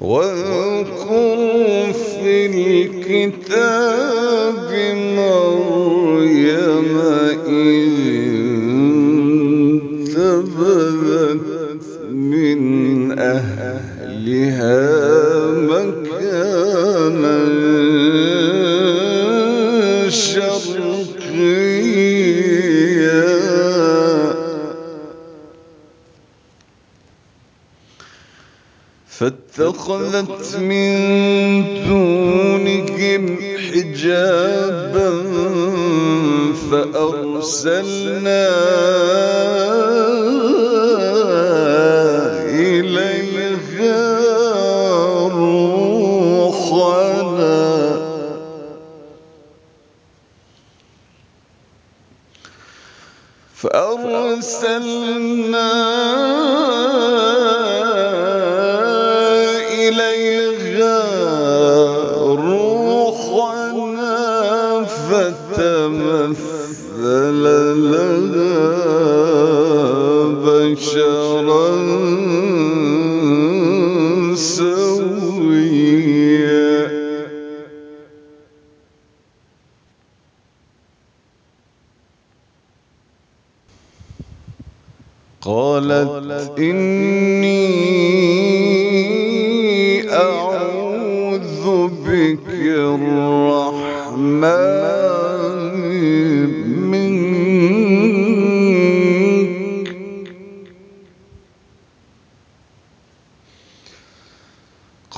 واذكر في الكتاب مريم فاتخذت من دونهم حجابا فأرسلنا إليها روحنا فأرسلنا إليها روحنا فتمثل لها بشرا سويا. قالت إني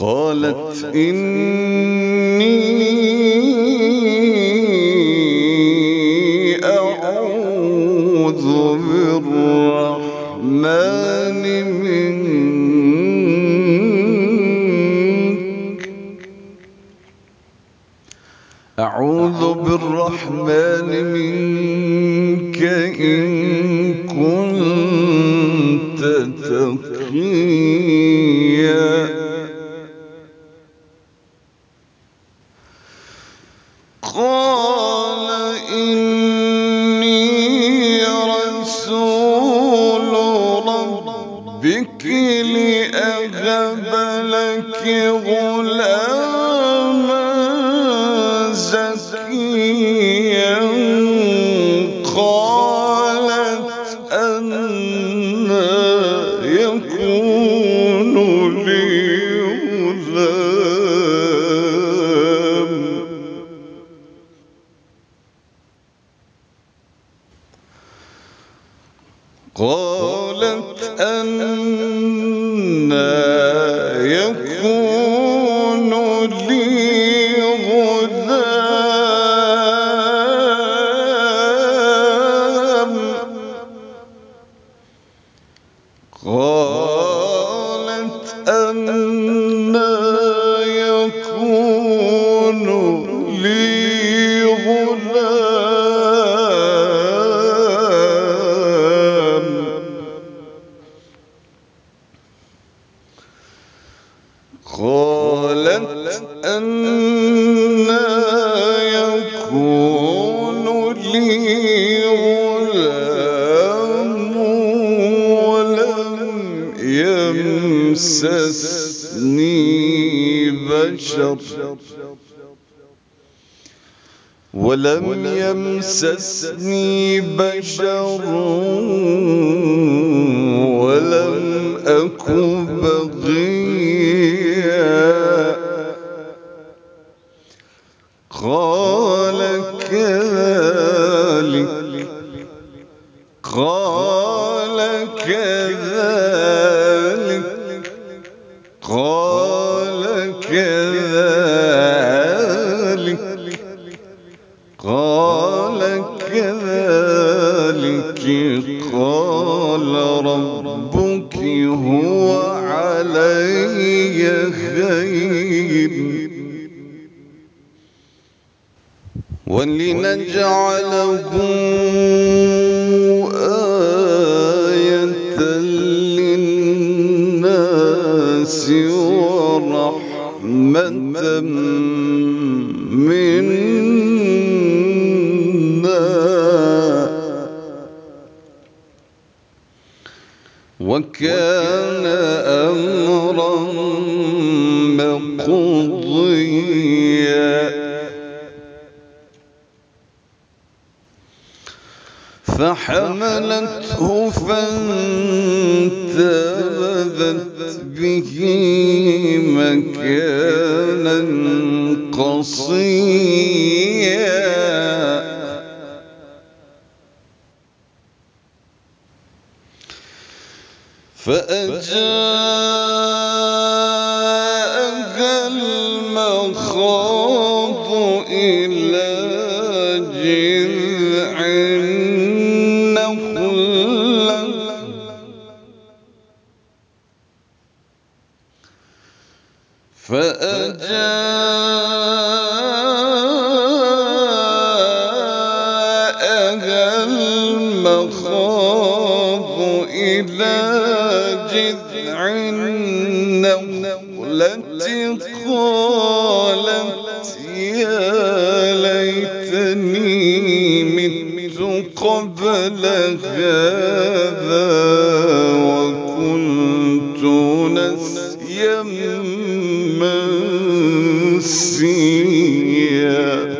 قالت إني أعوذ بالرحمن أعوذ بالرحمن منك إن كنت تقيا قال إني رسول ربك لأهب لك غلاما. قالت أنا قالت أنا يكون لي غلام ولم يمسسني بشر. ولم يمسسني بشر. ولم أك قال كذلك قال كذلك قال كذلك قال ربك هو ولنجعله آية للناس ورحمة منا وكان أمرا قضيا فحملته فانتبذت به مكانا قصيا. فأجاءها المخاض فأجاءها المخاض إلى جذع النخلة قالت يا ليتني مت قبل هذا منسيا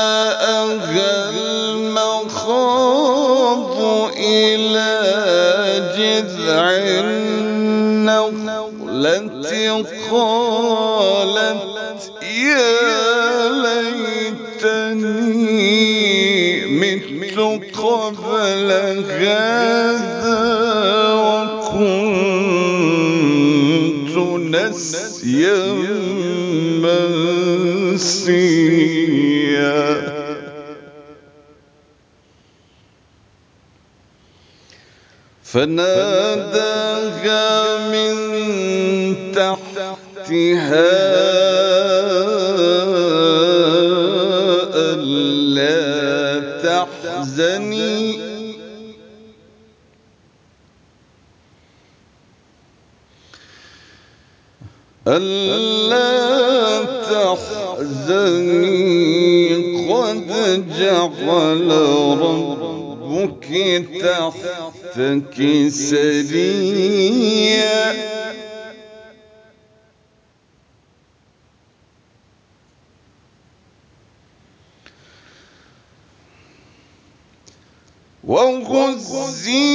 فأجاءها المخاض إلى جذع النخلة قالت نسيا منسيا فناداها من تحتها ألا تحزني. ألا تحزني قد جعل ربك تحتك سريا وغزي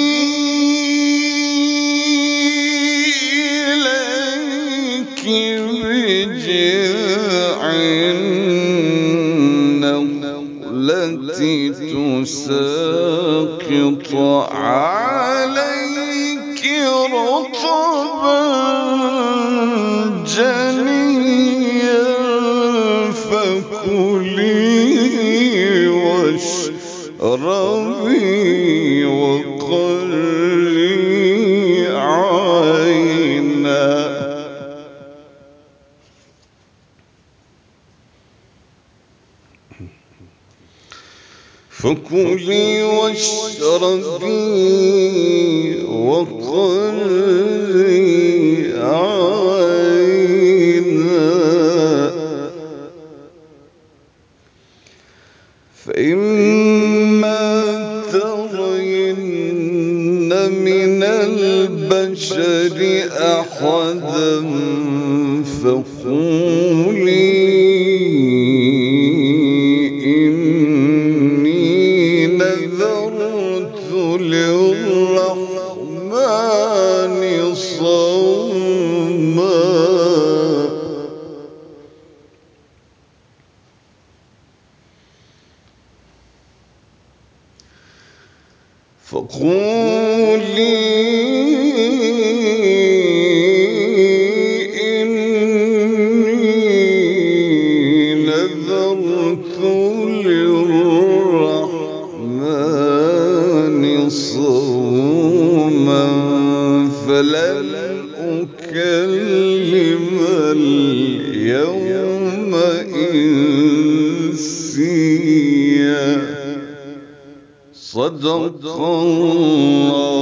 تساقط عليك رطبا جنيا فكلي واشربي وقري عينا. فكلي واشربي وقري عينا. فإما ترين من البشر أحدا للرحمن صوما إنسيا صدق الله.